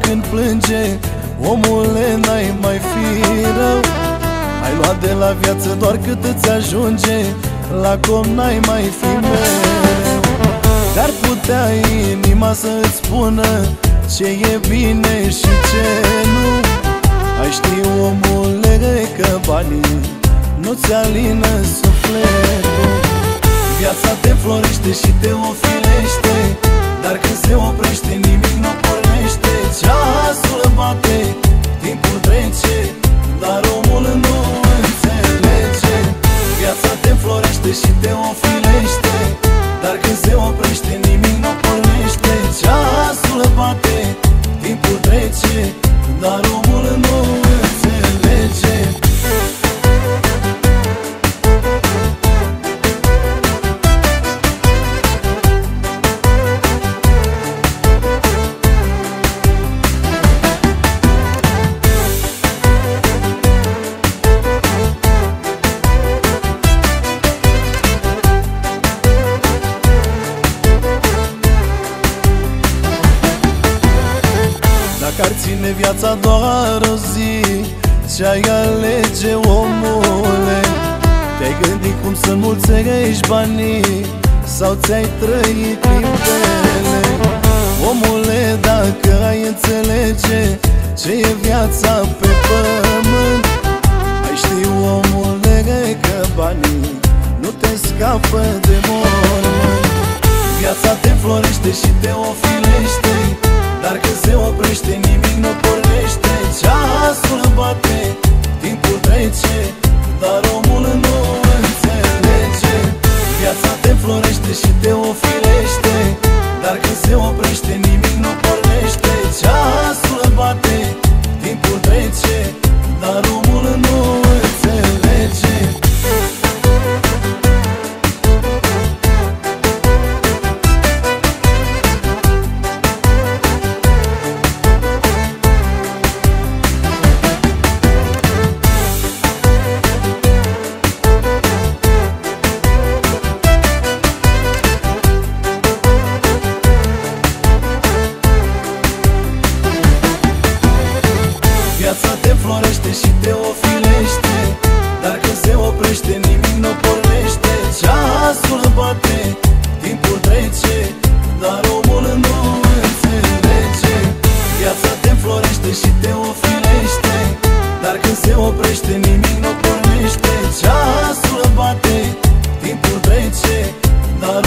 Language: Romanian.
când plânge Omule, n-ai mai fi rău. Ai luat de la viață doar cât îți ajunge La cum n-ai mai fi mereu Dar putea inima să-ți spună Ce e bine și ce nu. Ai ști, omule, că banii Nu-ți alină sufletul. Viața te florește și te ofilește Dacă ar ține viața doar o zi Ce-ai alege, omule? Te-ai gândit cum să mulțești banii Sau ți-ai trăit clipele? Omule, dacă ai înțelege Ce e viața pe pământ Ai ști, omule, că banii Nu te scapă de mormânt Viața te florește și te ofilește Dar când se oprește se oprește nimic nu se oprește nimic nu pornește. Ceasul bate, timpul trece Dar